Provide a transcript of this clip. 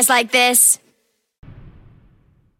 dance like this.